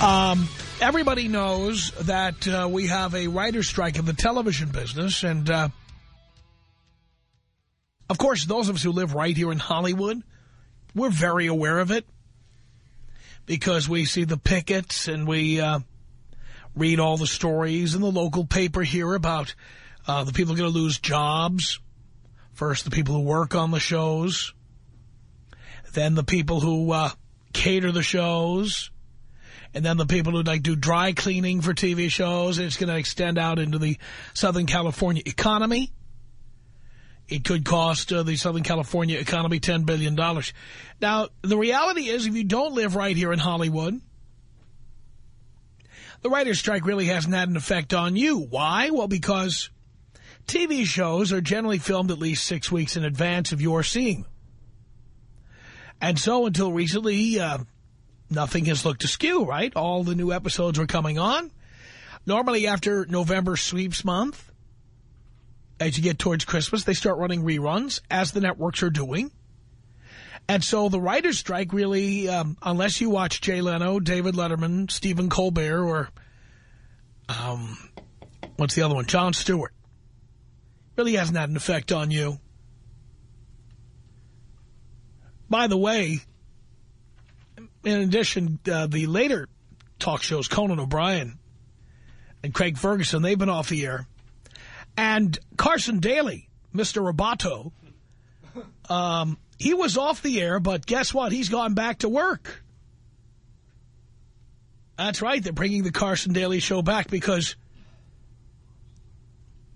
Um, everybody knows that uh, we have a writer's strike in the television business, and uh, of course, those of us who live right here in Hollywood, we're very aware of it because we see the pickets and we uh, read all the stories in the local paper here about uh, the people going to lose jobs. First, the people who work on the shows, then the people who uh, cater the shows, and then the people who like do dry cleaning for TV shows. It's going to extend out into the Southern California economy. It could cost uh, the Southern California economy $10 billion. Now, the reality is if you don't live right here in Hollywood, the writer's strike really hasn't had an effect on you. Why? Well, because TV shows are generally filmed at least six weeks in advance of your seeing. And so until recently, uh, nothing has looked askew, right? All the new episodes were coming on. Normally after November sweeps month, as you get towards Christmas, they start running reruns, as the networks are doing. And so the writer's strike really, um, unless you watch Jay Leno, David Letterman, Stephen Colbert, or um, what's the other one, Jon Stewart, really hasn't had an effect on you. By the way, in addition, uh, the later talk shows, Conan O'Brien and Craig Ferguson, they've been off the air. And Carson Daly, Mr. Roboto, um, he was off the air, but guess what? He's gone back to work. That's right. They're bringing the Carson Daly show back because,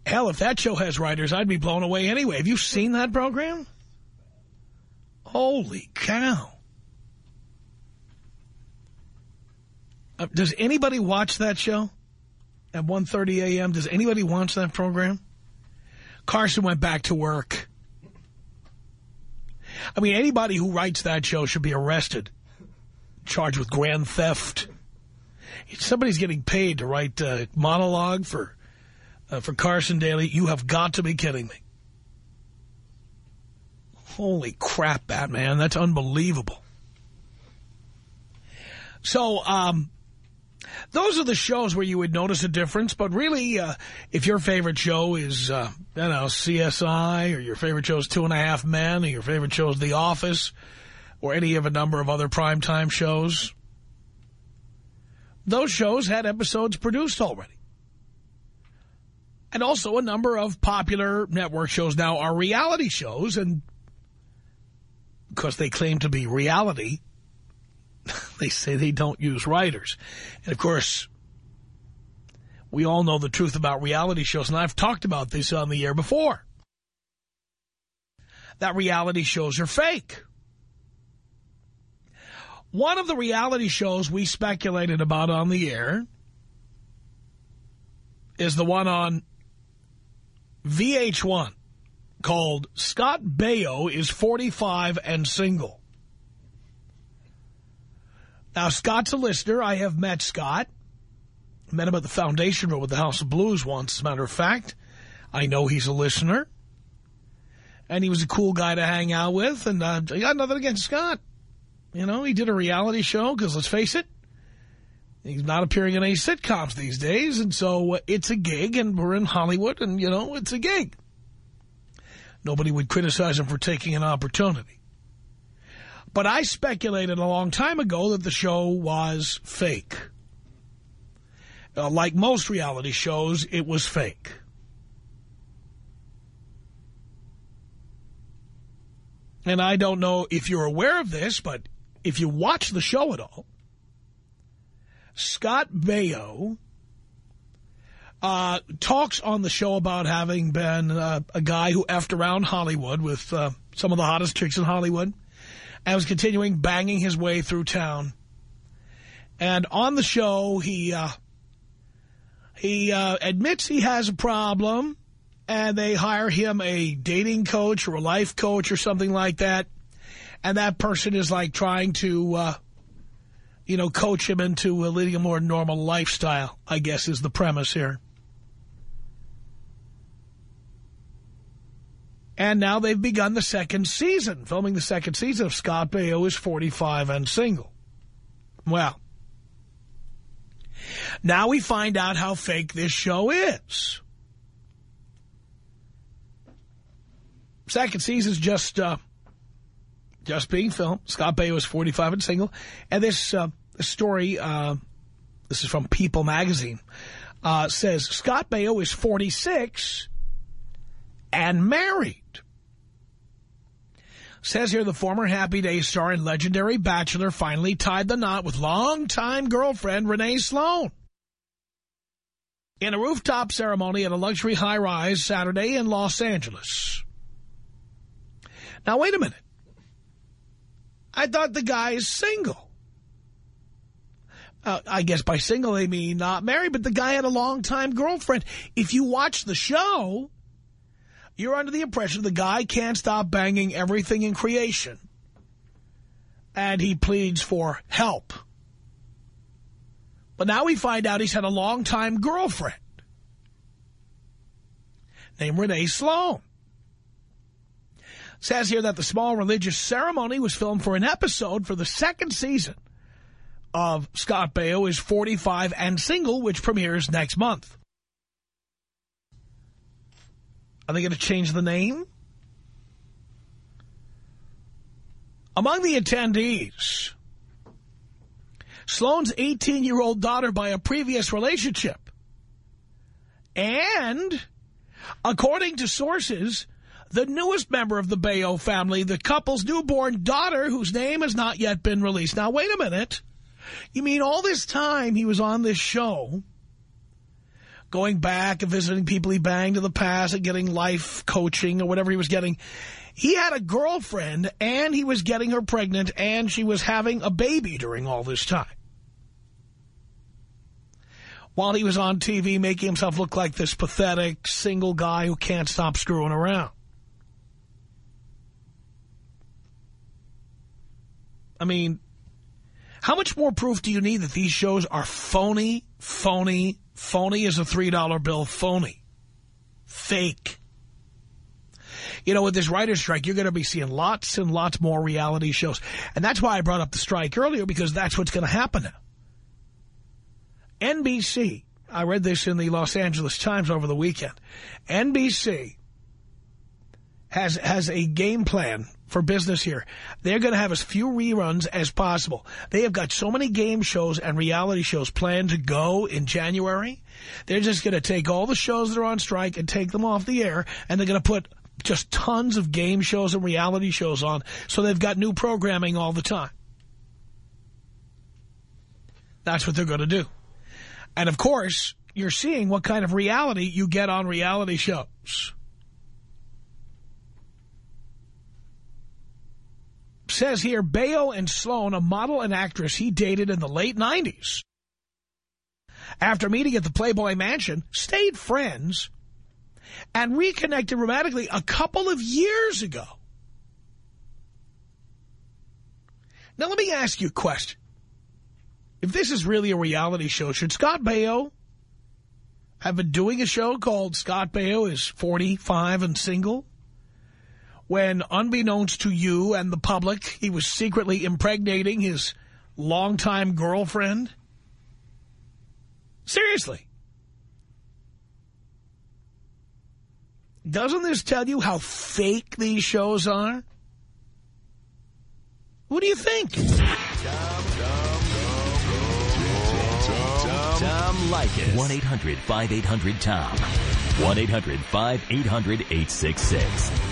hell, if that show has writers, I'd be blown away anyway. Have you seen that program? Holy cow. Uh, does anybody watch that show at 1.30 a.m.? Does anybody watch that program? Carson went back to work. I mean, anybody who writes that show should be arrested, charged with grand theft. Somebody's getting paid to write a monologue for uh, for Carson Daly, you have got to be kidding me. Holy crap, Batman. That's unbelievable. So, um, those are the shows where you would notice a difference. But really, uh, if your favorite show is, uh, I don't know, CSI, or your favorite show is Two and a Half Men, or your favorite show is The Office, or any of a number of other primetime shows, those shows had episodes produced already. And also a number of popular network shows now are reality shows, and because they claim to be reality, they say they don't use writers. And, of course, we all know the truth about reality shows, and I've talked about this on the air before. That reality shows are fake. One of the reality shows we speculated about on the air is the one on VH1 called Scott Baio is 45 and single. Now, Scott's a listener. I have met Scott. Met him at the Foundation Room with the House of Blues once, as a matter of fact. I know he's a listener. And he was a cool guy to hang out with. And uh, I got nothing against Scott. You know, he did a reality show because, let's face it, he's not appearing in any sitcoms these days. And so uh, it's a gig, and we're in Hollywood, and, you know, it's a gig. Nobody would criticize him for taking an opportunity. But I speculated a long time ago that the show was fake. uh, like most reality shows, it was fake. And I don't know if you're aware of this, but if you watch the show at all, Scott Baio uh, talks on the show about having been uh, a guy who effed around Hollywood with uh, some of the hottest chicks in Hollywood and was continuing banging his way through town. And on the show, he uh, he uh, admits he has a problem, and they hire him a dating coach or a life coach or something like that. And that person is like trying to, uh, you know, coach him into leading a more normal lifestyle, I guess is the premise here. And now they've begun the second season, filming the second season of Scott Baio is 45 and single. Well, now we find out how fake this show is. Second season's just uh, just being filmed. Scott Baio is 45 and single. And this, uh, this story, uh, this is from People magazine, uh, says Scott Baio is 46 and married. Says here the former Happy Days star and legendary bachelor finally tied the knot with longtime girlfriend Renee Sloan. In a rooftop ceremony at a luxury high-rise Saturday in Los Angeles. Now, wait a minute. I thought the guy is single. Uh, I guess by single they mean not married, but the guy had a long-time girlfriend. If you watch the show, you're under the impression the guy can't stop banging everything in creation. And he pleads for help. But now we find out he's had a long-time girlfriend named Renee Sloan. Says here that the small religious ceremony was filmed for an episode for the second season of Scott Baio is 45 and single, which premieres next month. Are they going to change the name? Among the attendees, Sloan's 18-year-old daughter by a previous relationship. And, according to sources, the newest member of the Baio family, the couple's newborn daughter, whose name has not yet been released. Now, wait a minute. You mean all this time he was on this show going back and visiting people he banged in the past and getting life coaching or whatever he was getting. He had a girlfriend and he was getting her pregnant and she was having a baby during all this time. While he was on TV making himself look like this pathetic single guy who can't stop screwing around. I mean, how much more proof do you need that these shows are phony, phony, Phony is a $3 bill phony. Fake. You know, with this writer's strike, you're going to be seeing lots and lots more reality shows. And that's why I brought up the strike earlier, because that's what's going to happen. NBC, I read this in the Los Angeles Times over the weekend. NBC has has a game plan for business here. They're going to have as few reruns as possible. They have got so many game shows and reality shows planned to go in January. They're just going to take all the shows that are on strike and take them off the air, and they're going to put just tons of game shows and reality shows on, so they've got new programming all the time. That's what they're going to do. And, of course, you're seeing what kind of reality you get on reality shows. Says here, Baio and Sloan, a model and actress he dated in the late 90s. After meeting at the Playboy Mansion, stayed friends and reconnected romantically a couple of years ago. Now, let me ask you a question. If this is really a reality show, should Scott Baio have been doing a show called Scott Baio is 45 and single? When, unbeknownst to you and the public, he was secretly impregnating his longtime girlfriend? Seriously. Doesn't this tell you how fake these shows are? What do you think? Tom Leykis. 1-800-5800-TOM. 1-800-5800-866.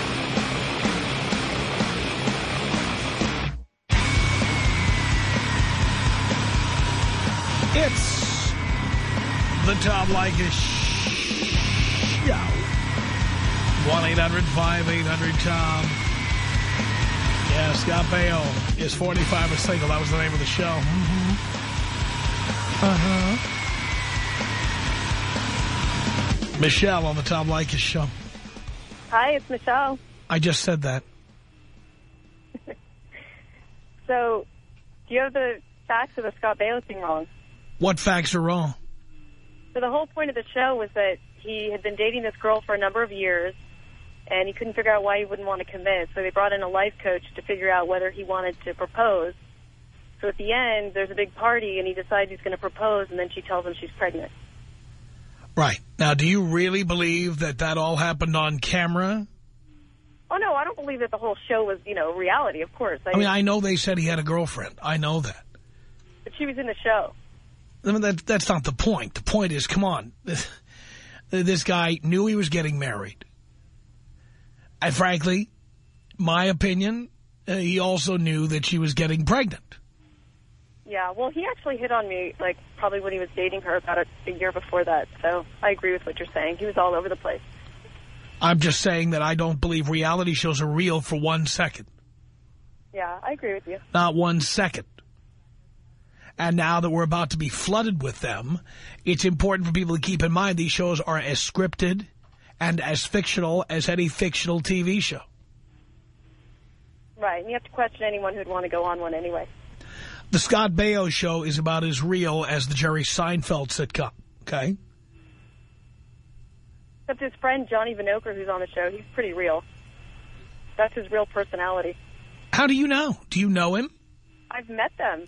It's the Tom Leykis Show. 1-800-5800-TOM. Yeah, Scott Baio is 45 and single. That was the name of the show. Mm-hmm. Uh-huh. Michelle on the Tom Leykis Show. Hi, it's Michelle. I just said that. So, do you have the facts of the Scott Baio thing wrong? What facts are wrong? So the whole point of the show was that he had been dating this girl for a number of years, and he couldn't figure out why he wouldn't want to commit. So they brought in a life coach to figure out whether he wanted to propose. So at the end, there's a big party, and he decides he's going to propose, and then she tells him she's pregnant. Right. Now, do you really believe that that all happened on camera? Oh, no, I don't believe that the whole show was, you know, reality, of course. I mean, I know they said he had a girlfriend. I know that. but she was in the show. I mean, that, that's not the point. The point is, come on. This, this guy knew he was getting married. And frankly, my opinion, uh, he also knew that she was getting pregnant. Yeah, well, he actually hit on me, like, probably when he was dating her about a, a year before that. So I agree with what you're saying. He was all over the place. I'm just saying that I don't believe reality shows are real for one second. Yeah, I agree with you. Not one second. And now that we're about to be flooded with them, it's important for people to keep in mind these shows are as scripted and as fictional as any fictional TV show. Right, and you have to question anyone who'd want to go on one anyway. The Scott Baio show is about as real as the Jerry Seinfeld sitcom, okay? Except his friend Johnny Venocur, who's on the show, he's pretty real. That's his real personality. How do you know? Do you know him? I've met them.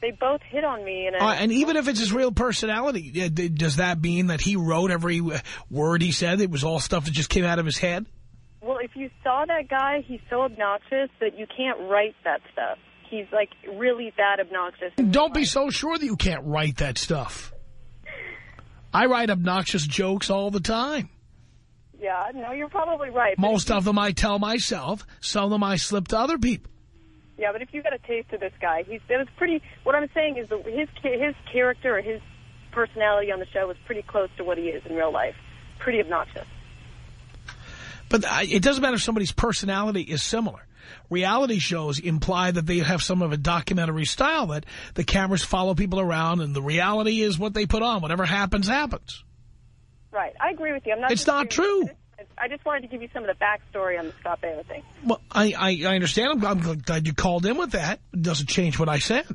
They both hit on me. And, Uh, and even if it's his real personality, does that mean that he wrote every uh, word he said? It was all stuff that just came out of his head? well, if you saw that guy, he's so obnoxious that you can't write that stuff. He's like really that obnoxious. Don't be so sure that you can't write that stuff. I write obnoxious jokes all the time. Yeah, no, you're probably right. Most of them I tell myself. Some of them I slip to other people. Yeah, but if you got a taste of this guy, he's it was pretty. What I'm saying is that his his character or his personality on the show was pretty close to what he is in real life. Pretty obnoxious. But I- it doesn't matter if somebody's personality is similar. Reality shows imply that they have some of a documentary style, that the cameras follow people around and the reality is what they put on. Whatever happens, happens. Right, I agree with you. I'm not. It's not true. I just, wanted to give you some of the backstory on the Scott Baio thing. Well, I, I, I understand. I'm, I'm glad you called in with that. It doesn't change what I said.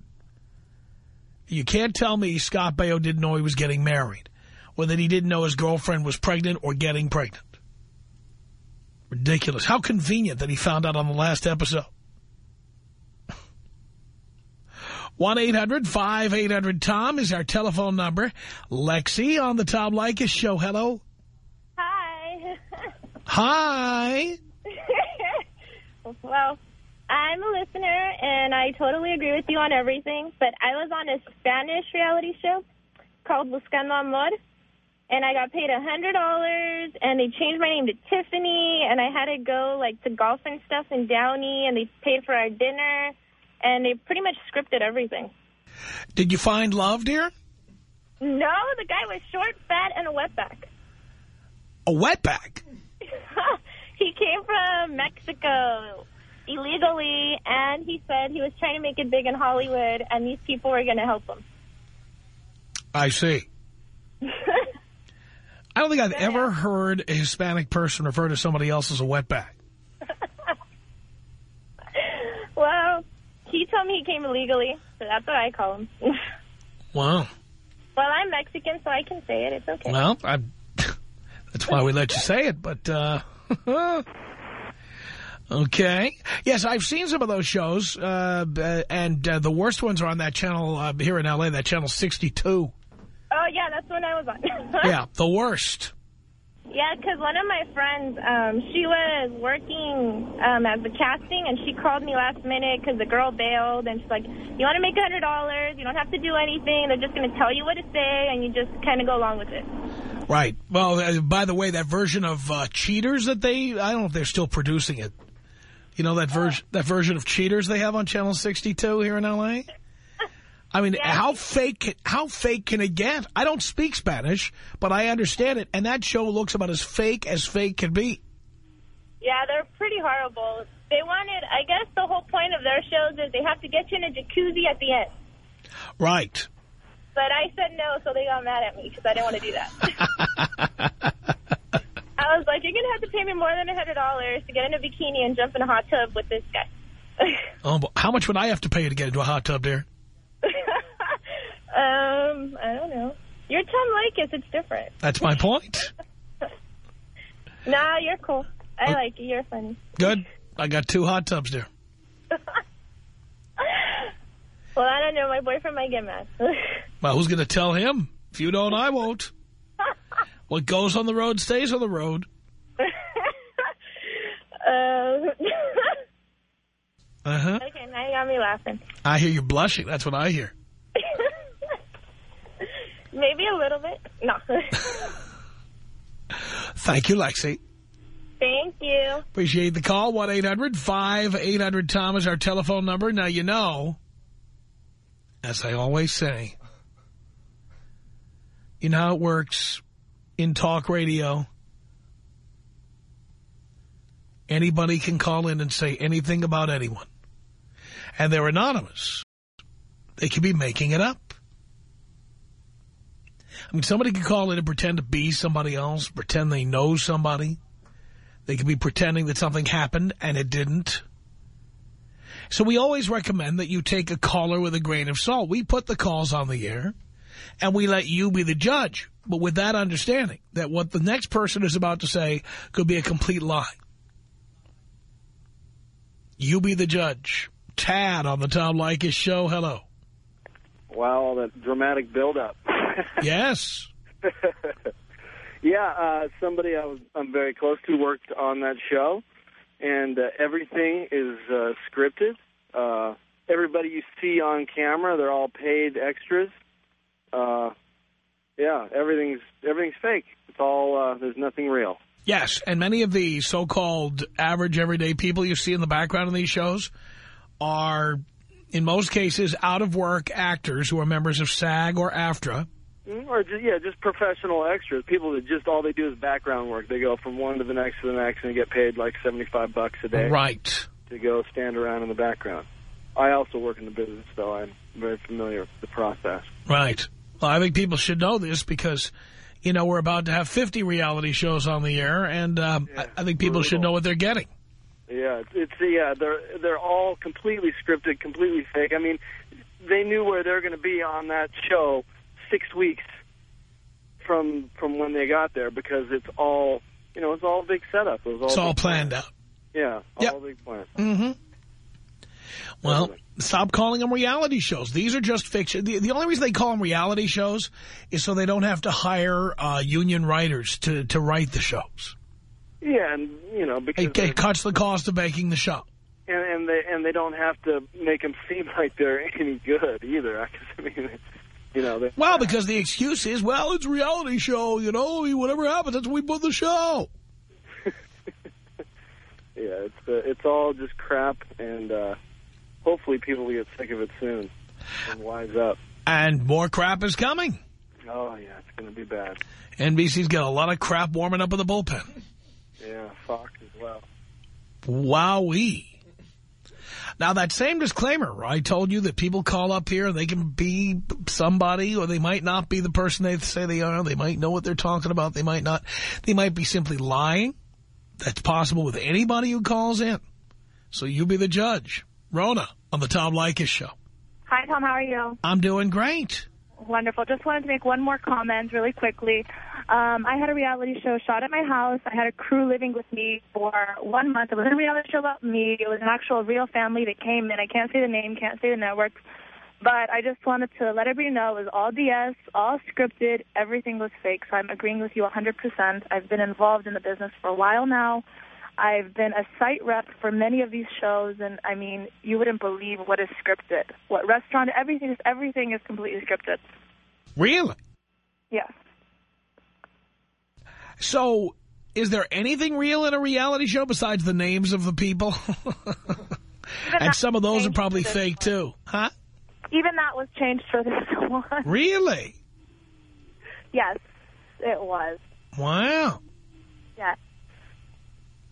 You can't tell me Scott Baio didn't know he was getting married or that he didn't know his girlfriend was pregnant or getting pregnant. Ridiculous. How convenient that he found out on the last episode. 1-800-5800-TOM is our telephone number. Lexi on the Tom Leykis show. Hello. Hi. Well, I'm a listener, and I totally agree with you on everything, but I was on a Spanish reality show called Buscando Amor, and I got paid a $100, and they changed my name to Tiffany, and I had to go, like, to golf and stuff in Downey, and they paid for our dinner, and they pretty much scripted everything. Did you find love, dear? No, the guy was short, fat, and a wetback. A wetback. he came from Mexico illegally, and he said he was trying to make it big in Hollywood, and these people were going to help him. I see. I don't think I've ever heard a Hispanic person refer to somebody else as a wetback. well, he told me he came illegally, so that's what I call him. Wow. well, I'm Mexican, so I can say it. It's okay. Well, I, That's why we let you say it, but... Uh, okay. Yes, I've seen some of those shows, uh, and uh, the worst ones are on that channel uh, here in L.A., that channel 62. Oh, yeah, that's when I was on. yeah, the worst. Yeah, because one of my friends, um, she was working um, as a casting, and she called me last minute because the girl bailed, and she's like, you want to make a $100, you don't have to do anything, they're just going to tell you what to say, and you just kind of go along with it. Right. Well, uh, by the way, that version of uh, Cheaters that they, I don't know if they're still producing it. You know that version, that version of Cheaters they have on Channel 62 here in L.A.? I mean, how fake how fake can it get? I don't speak Spanish, but I understand it, and that show looks about as fake as fake can be. Yeah, they're pretty horrible. They wanted, I guess the whole point of their shows is they have to get you in a jacuzzi at the end. Right. But I said no, so they got mad at me because I didn't want to do that. I was like, you're going to have to pay me more than a $100 to get in a bikini and jump in a hot tub with this guy. oh, how much would I have to pay to get into a hot tub, dear? Um, I don't know. You're Tom Leykis. It's different. That's my point. nah, you're cool. I oh. like you. You're funny. Good. I got two hot tubs there. Well, I don't know. My boyfriend might get mad. well, who's going to tell him? If you don't, I won't. what goes on the road stays on the road. uh... Uh-huh. Okay, now you got me laughing. I hear you blushing. That's what I hear. Maybe a little bit. No. Thank you, Lexi. Thank you. Appreciate the call. 1-800-5800-TOM is our telephone number. Now, you know, as I always say, you know how it works in talk radio. Anybody can call in and say anything about anyone. And they're anonymous. They could be making it up. I mean, somebody could call in and pretend to be somebody else, pretend they know somebody. They could be pretending that something happened and it didn't. So we always recommend that you take a caller with a grain of salt. We put the calls on the air and we let you be the judge. But with that understanding that what the next person is about to say could be a complete lie. You be the judge. Tad on the Tom Leykis show. Hello. Wow, that dramatic buildup. yes. yeah, uh, somebody I was, I'm very close to worked on that show, and uh, everything is uh, scripted. Uh, everybody you see on camera, they're all paid extras. Uh, yeah, everything's everything's fake. It's all uh, there's nothing real. Yes, and many of the so-called average everyday people you see in the background of these shows are, in most cases, out-of-work actors who are members of SAG or AFTRA. Mm, or just, yeah, just professional extras. People that just all they do is background work. They go from one to the next to the next and get paid like 75 bucks a day. Right. To go stand around in the background. I also work in the business, though. I'm very familiar with the process. Right. Well, I think people should know this because, you know, we're about to have 50 reality shows on the air, and um, yeah, I, I, think people brutal. should know what they're getting. Yeah, it's, it's yeah, they're they're all completely scripted, completely fake. I mean, they knew where they're going to be on that show six weeks from from when they got there because it's all you know it's all big setup. It was all it's all planned plan. out. Yeah, all yep. big plan. Mm-hmm. Well, stop calling them reality shows. These are just fiction. The, the, only reason they call them reality shows is so they don't have to hire uh, union writers to, to write the shows. Yeah, and, you know, because... It, it cuts the cost of making the show. And, and, they and they don't have to make them seem like they're any good either. I mean, you know. They, well, because the excuse is, well, it's a reality show, you know. Whatever happens, that's what we put the show. yeah, it's uh, it's all just crap, and uh, hopefully people will get sick of it soon and wise up. And more crap is coming. Oh, yeah, it's going to be bad. NBC's got a lot of crap warming up in the bullpen. Yeah, Fox as well. Wowee. Now, that same disclaimer, I told you that people call up here, and they can be somebody, or they might not be the person they say they are. They might know what they're talking about. They might not. They might be simply lying. That's possible with anybody who calls in. So you be the judge. Rona on the Tom Leykis Show. Hi, Tom. How are you? I'm doing great. Wonderful. Just wanted to make one more comment really quickly. Um, I had a reality show shot at my house. I had a crew living with me for one month. It wasn't a reality show about me. It was an actual real family that came in. I can't say the name, can't say the network. But I just wanted to let everybody know it was all BS, all scripted. Everything was fake. So I'm agreeing with you 100%. I've been involved in the business for a while now. I've been a site rep for many of these shows, and I mean, you wouldn't believe what is scripted. What restaurant, everything is everything is completely scripted. Really? Yes. So, is there anything real in a reality show besides the names of the people? and some of those are probably fake, one. too. Huh? Even that was changed for this one. Really? Yes, it was. Wow. Yes.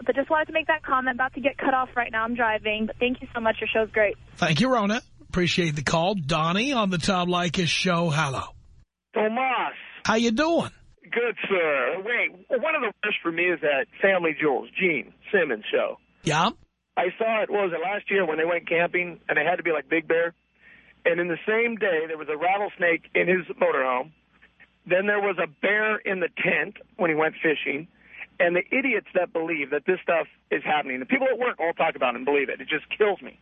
But just wanted to make that comment. About to get cut off right now. I'm driving. But thank you so much. Your show's great. Thank you, Rona. Appreciate the call. Donnie on the Tom Leykis show. Hello. Tomas. How you doing? Good, sir. Wait, one of the worst for me is that Family Jewels, Gene Simmons show. Yeah? I saw it, what was it, last year when they went camping, and they had to be like Big Bear. And in the same day, there was a rattlesnake in his motorhome. Then there was a bear in the tent when he went fishing. And the idiots that believe that this stuff is happening, the people at work all talk about it and believe it. It just kills me.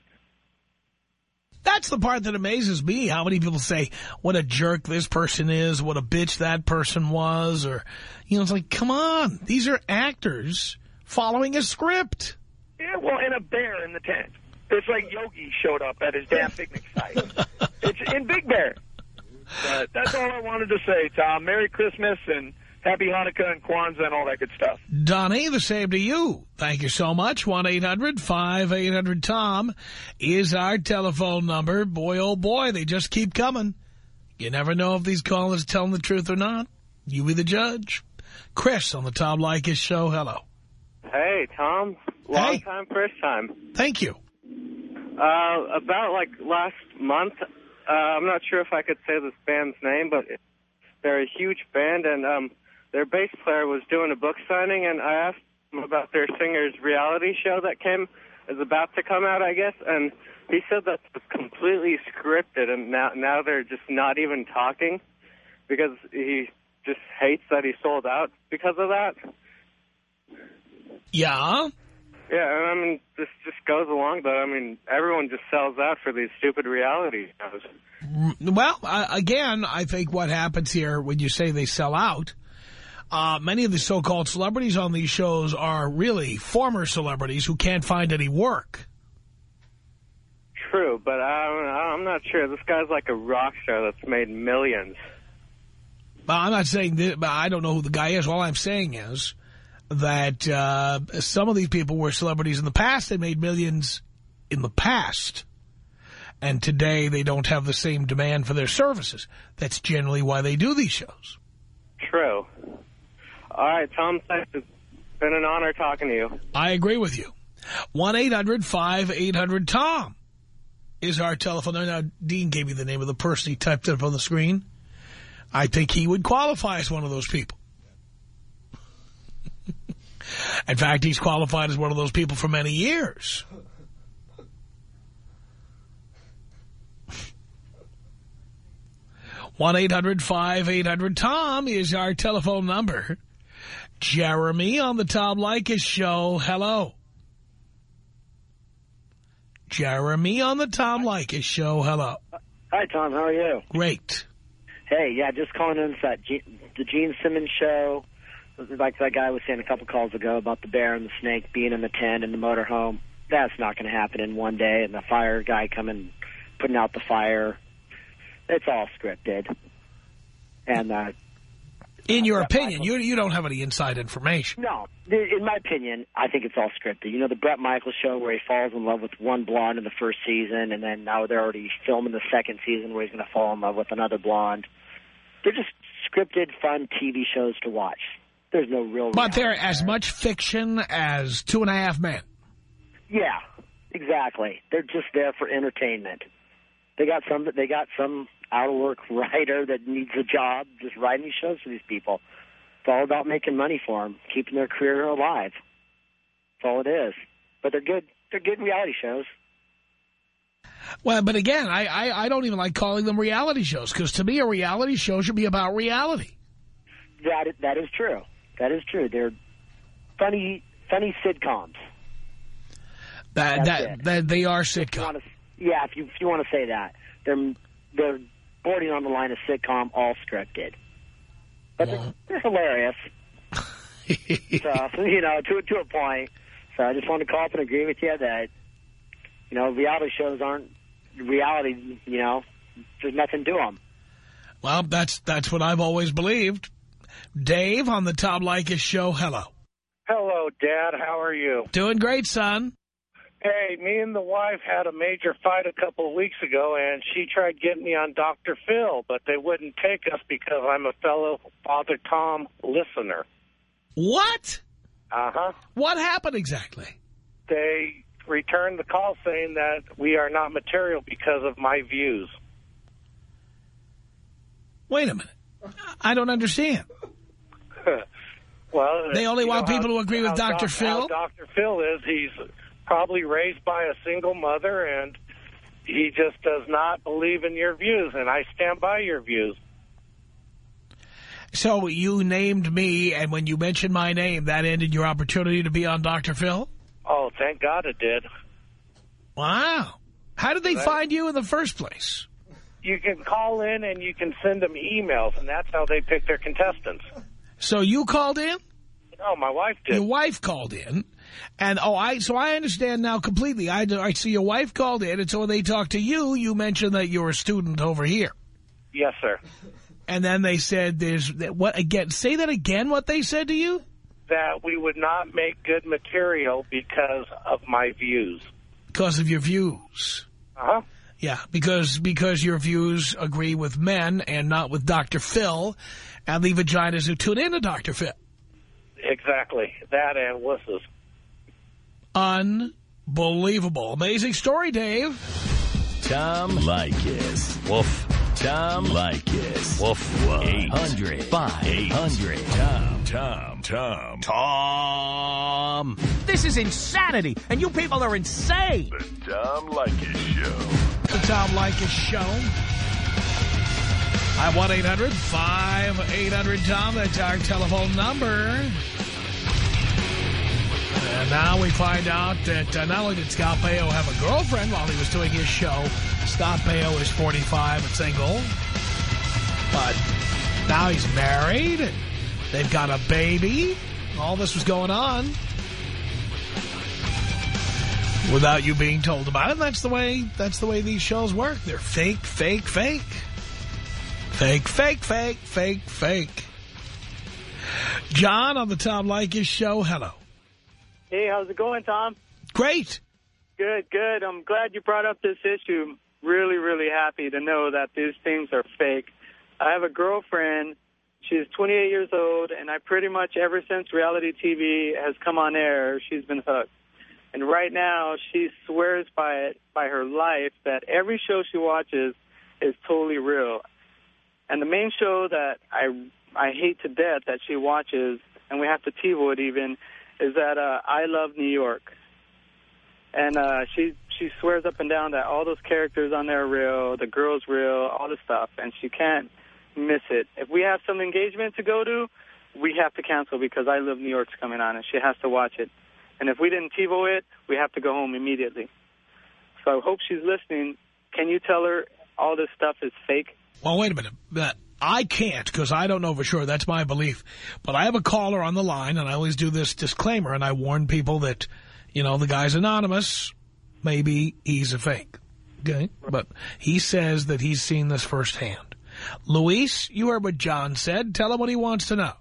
That's the part that amazes me, how many people say what a jerk this person is, what a bitch that person was, or, you know, it's like, come on, these are actors following a script. Yeah, well, and a bear in the tent. It's like Yogi showed up at his damn picnic site. it's in Big Bear. But that's all I wanted to say, Tom. Merry Christmas and Happy Hanukkah and Kwanzaa and all that good stuff. Donnie, the same to you. Thank you so much. 1-800-5800-TOM is our telephone number. Boy, oh boy, they just keep coming. You never know if these callers are telling the truth or not. You be the judge. Chris on the Tom Leykis show. Hello. Hey, Tom. Long hey. time, first time. Thank you. Uh, about, like, last month, uh, I'm not sure if I could say this band's name, but they're a huge band, and um, their bass player was doing a book signing, and I asked him about their singer's reality show that came is about to come out, I guess, and he said that it's completely scripted, and now now they're just not even talking because he just hates that he sold out because of that. Yeah. Yeah, and I mean, this just goes along, but I mean, everyone just sells out for these stupid reality shows. Well, uh, again, I think what happens here when you say they sell out uh, many of the so-called celebrities on these shows are really former celebrities who can't find any work. True, but I'm, I'm not sure. This guy's like a rock star that's made millions. Well, I'm not saying that, but I don't know who the guy is. All I'm saying is that uh, some of these people were celebrities in the past. They made millions in the past. And today they don't have the same demand for their services. That's generally why they do these shows. True. All right, Tom, thanks. It's been an honor talking to you. I agree with you. 1-800-5800-TOM is our telephone Now, Dean gave me the name of the person he typed up on the screen. I think he would qualify as one of those people. In fact, he's qualified as one of those people for many years. one 800 tom is our telephone number. Jeremy on the Tom Leykis show. Hello. Jeremy on the Tom Leykis show. Hello. Hi, Tom. How are you? Great. Hey, yeah, just calling in that G the Gene Simmons show. Like that guy was saying a couple calls ago about the bear and the snake being in the tent in the motorhome. That's not going to happen in one day. And the fire guy coming, putting out the fire. It's all scripted. And uh, in your opinion, you you don't have any inside information. No. In my opinion, I think it's all scripted. You know, the Bret Michaels show where he falls in love with one blonde in the first season, and then now they're already filming the second season where he's going to fall in love with another blonde. They're just scripted, fun TV shows to watch. There's no real... But they're as much fiction as Two and a Half Men. Yeah, exactly. They're just there for entertainment. They got some. They got some out of work writer that needs a job just writing these shows for these people. It's all about making money for them, keeping their career alive. That's all it is. But they're good. They're good reality shows. Well, but again, I, I, I don't even like calling them reality shows because to me a reality show should be about reality. that is, that is true. That is true. They're funny, funny sitcoms. That, That's that, it. that they are If you sitcom. wanna- yeah, if you if you want to say that, they're they're bordering on the line of sitcom, all scripted, but they're, they're hilarious. so you know, to to a point. So I just wanted to call up and agree with you that you know reality shows aren't reality. You know, there's nothing to them. Well, that's that's what I've always believed. Dave on the Tom Leykis show. Hello. Hello, Dad. How are you? Doing great, son. Hey, me and the wife had a major fight a couple of weeks ago, and she tried getting me on Dr. Phil, but they wouldn't take us because I'm a fellow Father Tom listener. What? Uh-huh. What happened exactly? They returned the call saying that we are not material because of my views. Wait a minute. I don't understand. well, They only want people how- to agree with Dr. doc- Phil? Dr. Phil is, he's probably raised by a single mother, and he just does not believe in your views, and I stand by your views. So you named me, and when you mentioned my name, that ended your opportunity to be on Dr. Phil? Oh, thank God it did. Wow. How did they Right. find you in the first place? You can call in and you can send them emails, and that's how they pick their contestants. So you called in? Oh, my wife did. Your wife called in. And, oh, I so I understand now completely. I, I see your wife called in, and so when they talked to you, you mentioned that you're a student over here. Yes, sir. And then they said there's, what, again, say that again, what they said to you? That we would not make good material because of my views. Because of your views. Uh-huh. Yeah, because because your views agree with men and not with Dr. Phil and the vaginas who tune in to Dr. Phil. Exactly. That and wusses. Unbelievable. Amazing story, Dave. Tom Leykis. Woof. Tom Leykis. Woof. Woof. 800 5800 Tom. Tom. Tom. Tom. This is insanity, and you people are insane. The Tom Leykis Show. The Tom Leykis Show. I 1-800-5800-TOM. That's our telephone number. And now we find out that uh, not only did Scott Baio have a girlfriend while he was doing his show, Scott Baio is 45 and single, but now he's married, and they've got a baby. All this was going on without you being told about it. That's the way. That's the way these shows work. They're fake, fake, fake, fake, fake, fake, fake, fake. John on the Tom Leykis show. Hello. Hey, how's it going, Tom? Great. Good, good. I'm glad you brought up this issue. Really, really happy to know that these things are fake. I have a girlfriend. She's 28 years old, and I pretty much, ever since reality TV has come on air, she's been hooked. And right now, she swears by it, by her life, that every show she watches is totally real. And the main show that I I hate to death that she watches, and we have to TiVo it even, is that uh, I Love New York. And uh, she she swears up and down that all those characters on there are real, the girl's real, all this stuff, and she can't miss it. If we have some engagement to go to, we have to cancel because I Love New York's coming on, and she has to watch it. And if we didn't TiVo it, we have to go home immediately. So I hope she's listening. Can you tell her all this stuff is fake? Well, wait a minute. I can't because I don't know for sure. That's my belief. But I have a caller on the line, and I always do this disclaimer, and I warn people that, you know, the guy's anonymous. Maybe he's a fake. Okay? But he says that he's seen this firsthand. Luis, you heard what John said. Tell him what he wants to know.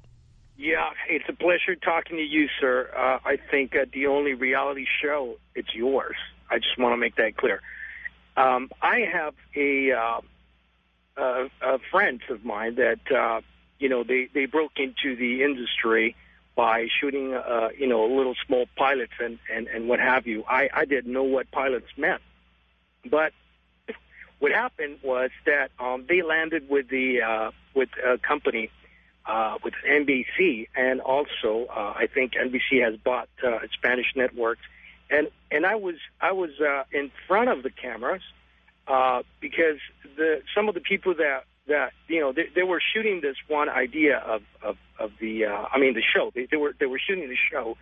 Yeah, it's a pleasure talking to you, sir. Uh, I think uh, the only reality show, it's yours. I just want to make that clear. Um, I have a, uh, uh, a friends of mine that, uh, you know, they, they broke into the industry by shooting, uh, you know, little small pilots and, and, and what have you. I, I didn't know what pilots meant. But what happened was that um, they landed with the uh, with a company uh, with NBC, and also uh, I think NBC has bought uh, Spanish networks, and and I was I was uh, in front of the cameras uh, because the some of the people that that you know they, they were shooting this one idea of of, of the uh, I mean the show. They, they were they were shooting the show,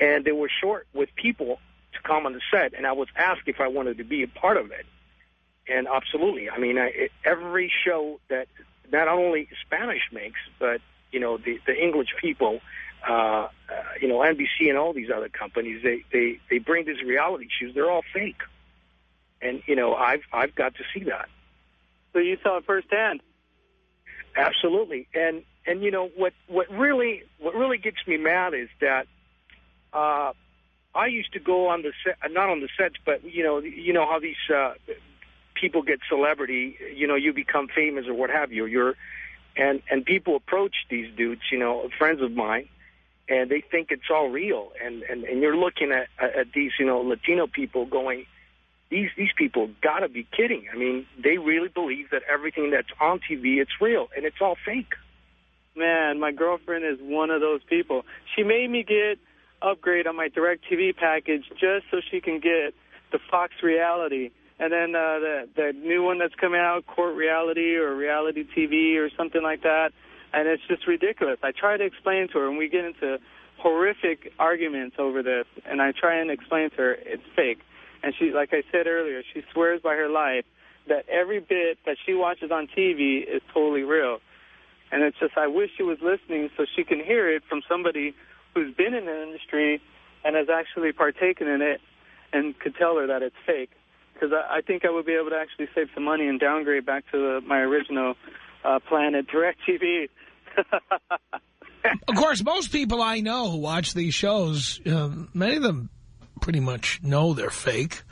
and they were short with people to come on the set, and I was asked if I wanted to be a part of it, and absolutely. I mean, I, it, every show that not only Spanish makes, but you know the the English people. Uh, uh, you know, NBC and all these other companies, they, they, they bring these reality shows. They're all fake. And, you know, I've, I've got to see that. So you saw it firsthand. Absolutely. And, and, you know, what, what really, what really gets me mad is that, uh, I used to go on the set, not on the sets, but, you know, you know how these, uh, people get celebrity, you know, you become famous or what have you. You're, and, and people approach these dudes, you know, friends of mine, and they think it's all real. And, and, and you're looking at, at these, you know, Latino people going, these, these people got to be kidding. I mean, they really believe that everything that's on TV, it's real, and it's all fake. Man, my girlfriend is one of those people. She made me get upgrade on my DirecTV package just so she can get the Fox reality. And then uh, the the new one that's coming out, Court Reality or Reality TV or something like that and it's just ridiculous. I try to explain to her, and we get into horrific arguments over this, and I try and explain to her it's fake. And she, like I said earlier, she swears by her life that every bit that she watches on TV is totally real. And it's just, I wish she was listening so she can hear it from somebody who's been in the industry and has actually partaken in it and could tell her that it's fake. Because I, I think I would be able to actually save some money and downgrade back to my original uh, plan at DirecTV. of course, most people I know who watch these shows, uh, many of them pretty much know they're fake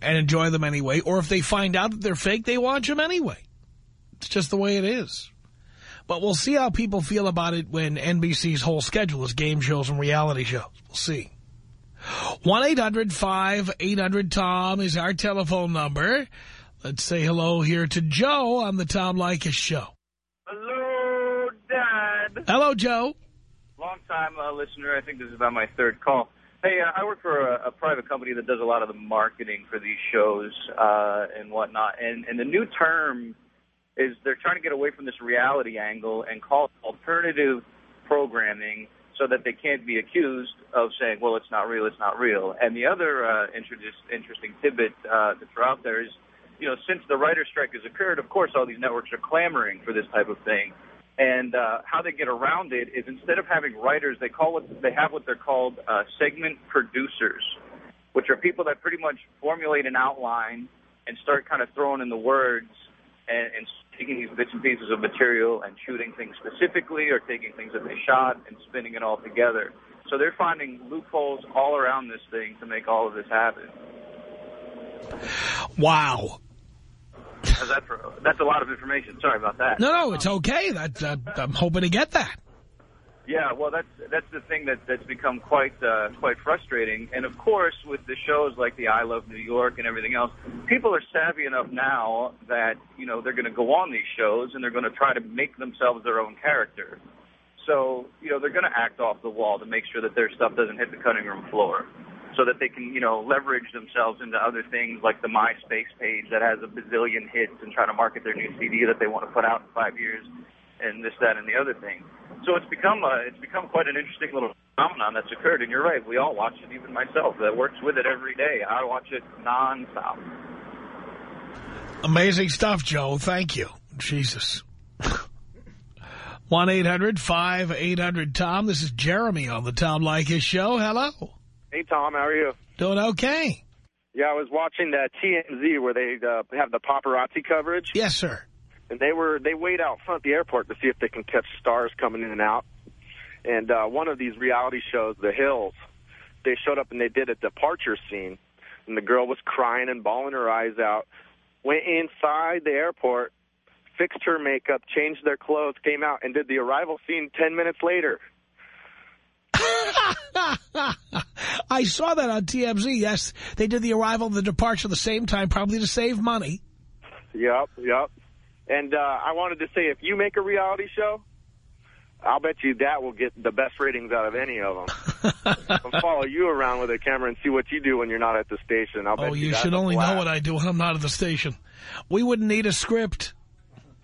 and enjoy them anyway. Or if they find out that they're fake, they watch them anyway. It's just the way it is. But we'll see how people feel about it when NBC's whole schedule is game shows and reality shows. We'll see. 1-800-5800-TOM is our telephone number. Let's say hello here to Joe on the Tom Leykis show. Hello, Dad. Hello, Joe. Long-time uh, listener. I think this is about my third call. Hey, uh, I work for a, a private company that does a lot of the marketing for these shows uh, and whatnot. And, and the new term is they're trying to get away from this reality angle and call it alternative programming so that they can't be accused of saying, well, it's not real, it's not real. And the other uh, interest, interesting tidbit uh, throw out there is you know, since the writer's strike has occurred, of course, all these networks are clamoring for this type of thing. And uh, how they get around it is instead of having writers, they call it they have what they're called uh, segment producers, which are people that pretty much formulate an outline and start kind of throwing in the words and, and taking these bits and pieces of material and shooting things specifically or taking things that they shot and spinning it all together. So they're finding loopholes all around this thing to make all of this happen. Wow. That's, that's a lot of information. Sorry about that. No, no, it's okay. That, uh, I'm hoping to get that. Yeah, well, that's that's the thing that that's become quite uh, quite frustrating. And of course, with the shows like the I Love New York and everything else, people are savvy enough now that you know they're going to go on these shows and they're going to try to make themselves their own character. So you know they're going to act off the wall to make sure that their stuff doesn't hit the cutting room floor so that they can, you know, leverage themselves into other things like the MySpace page that has a bazillion hits and try to market their new CD that they want to put out in five years and this, that, and the other thing. So it's become a, it's become quite an interesting little phenomenon that's occurred. And you're right, we all watch it, even myself that works with it every day. I watch it nonstop. Amazing stuff, Joe. Thank you. Jesus. 1-800-5800-TOM. This is Jeremy on the Tom Leykis Show. Hello. Hey, Tom, how are you? Doing okay. Yeah, I was watching the TMZ where they uh, have the paparazzi coverage. Yes, sir. And they were they wait out front the airport to see if they can catch stars coming in and out. And uh, one of these reality shows, The Hills, they showed up and they did a departure scene. And the girl was crying and bawling her eyes out. Went inside the airport, fixed her makeup, changed their clothes, came out, and did the arrival scene 10 minutes later. I saw that on TMZ. Yes, they did the arrival and the departure at the same time, probably to save money. Yep, yep. And uh, I wanted to say, if you make a reality show, I'll bet you that will get the best ratings out of any of them. I'll follow you around with a camera and see what you do when you're not at the station. I'll bet oh, you, you should only know what I do when I'm not at the station. We wouldn't need a script.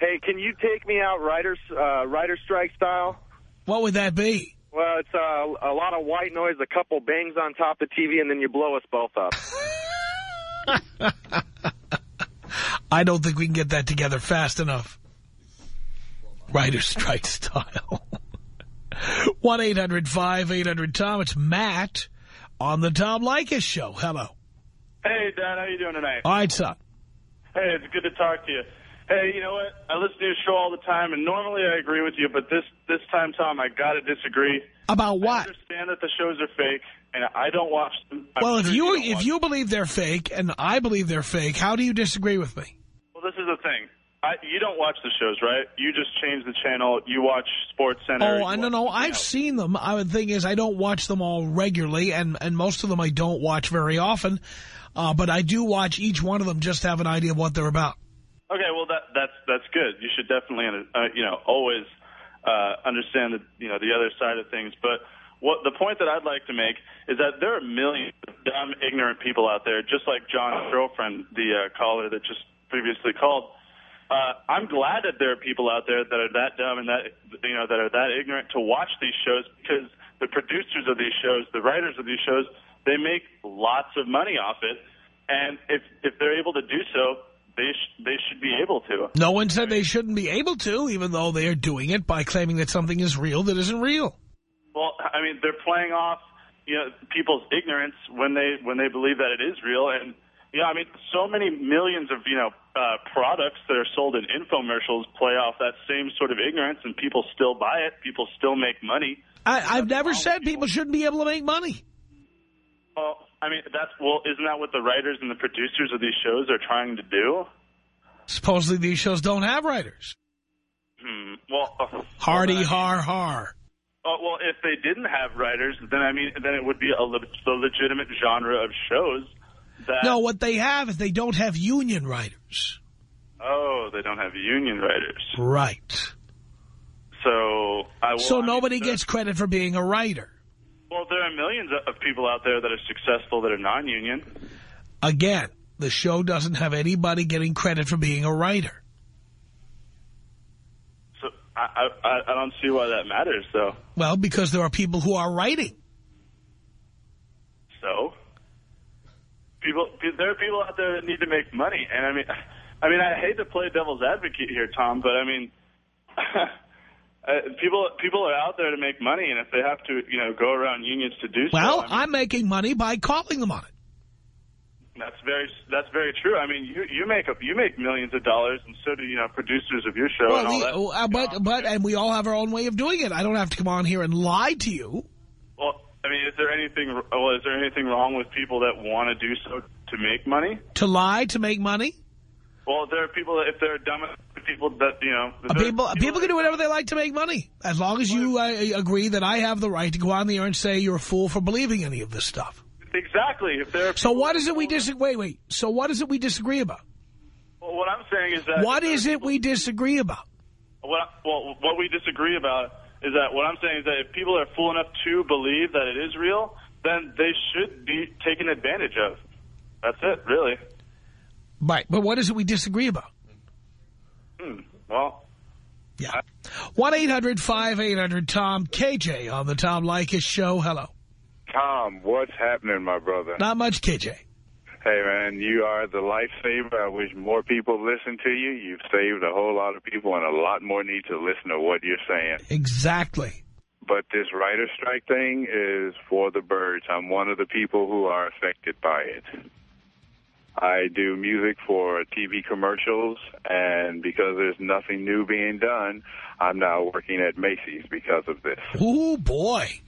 Hey, can you take me out writer's uh, writer strike style? What would that be? Well, it's uh, a lot of white noise, a couple bangs on top of the TV, and then you blow us both up. I don't think we can get that together fast enough. Writer strike style. 1-800-5800-TOM. It's Matt on the Tom Leykis Show. Hello. Hey, Dad, how you doing tonight? All right, son. Hey, it's good to talk to you. Hey, you know what? I listen to your show all the time, and normally I agree with you, but this this time, Tom, I got to disagree. About what? I understand that the shows are fake, and I don't watch them. I'm Well, if sure you don't if you believe they're fake and I believe they're fake, how do you disagree with me? Well, this is the thing. I, you don't watch the shows, right? You just change the channel. You watch SportsCenter. Oh, I don't know. I've seen them. I the thing is, I don't watch them all regularly, and and most of them I don't watch very often. Uh, but I do watch each one of them just to have an idea of what they're about. That's that's good. You should definitely, uh, you know, always uh, understand the you know the other side of things. But what the point that I'd like to make is that there are millions of dumb, ignorant people out there, just like John's girlfriend, the uh, caller that just previously called. Uh, I'm glad that there are people out there that are that dumb and that you know that are that ignorant to watch these shows because the producers of these shows, the writers of these shows, they make lots of money off it, and if if they're able to do so, they sh- they should be able to. No one said they shouldn't be able to, even though they are doing it by claiming that something is real that isn't real. Well, I mean, they're playing off you know people's ignorance when they when they believe that it is real, and you know, I mean, so many millions of you know uh, products that are sold in infomercials play off that same sort of ignorance, and people still buy it. People still make money. I, I've never said people shouldn't be able to make money. Well, I mean, that's well, isn't that what the writers and the producers of these shows are trying to do? Supposedly these shows don't have writers. Hmm. Well, uh, Hardy har har. uh, well, if they didn't have writers, then I mean, then it would be a, le- legitimate genre of shows. That No, what they have is they don't have union writers. oh, they don't have union writers. Right. So I will. So I mean, nobody there- gets credit for being a writer. Well, there are millions of people out there that are successful that are non-union. Again, the show doesn't have anybody getting credit for being a writer. So I, I I don't see why that matters. though. Well, because there are people who are writing. So people, there are people out there that need to make money, and I mean, I mean, I hate to play devil's advocate here, Tom, but I mean, uh, people people are out there to make money, and if they have to, you know, go around unions to do so, Well, I mean, I'm making money by calling them on it. that's very that's very true. I mean, you you make up you make millions of dollars, and so do you know producers of your show and all that. Well, uh, but, but, and we all have our own way of doing it. I don't have to come on here and lie to you. Well, I mean, is there anything well, is there anything wrong with people that want to do so to make money? To lie to make money? Well, there are people that if they're dumb people that you know. Uh, People, people can do whatever they like to make money. As long as you uh, agree that I have the right to go on the air and say you're a fool for believing any of this stuff. Exactly. If there are So what is it we disagree? Wait, wait. So what is it we disagree about? well, what I'm saying is that What is it we disagree about? What, well, what we disagree about is that what I'm saying is that if people are fool enough to believe that it is real, then they should be taken advantage of. That's it, really. Right. But what is it we disagree about? Hmm. Well, Yeah. 1-800-5800-TOM. KJ on the Tom Leykis show. Hello. Tom, what's happening, my brother? Not much, KJ. Hey, man, you are the lifesaver. I wish more people listen to you. You've saved a whole lot of people, and a lot more need to listen to what you're saying. Exactly. But this writer strike thing is for the birds. I'm one of the people who are affected by it. I do music for TV commercials, and because there's nothing new being done, I'm now working at Macy's because of this. Ooh, boy.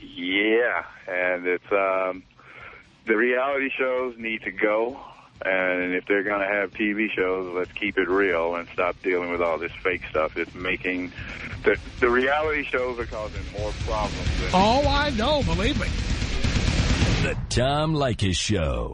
Yeah, and it's um, the reality shows need to go, and if they're going to have TV shows, let's keep it real and stop dealing with all this fake stuff. It's making the the reality shows are causing more problems. Than Oh, I know. Believe me. The Tom Leykis Show.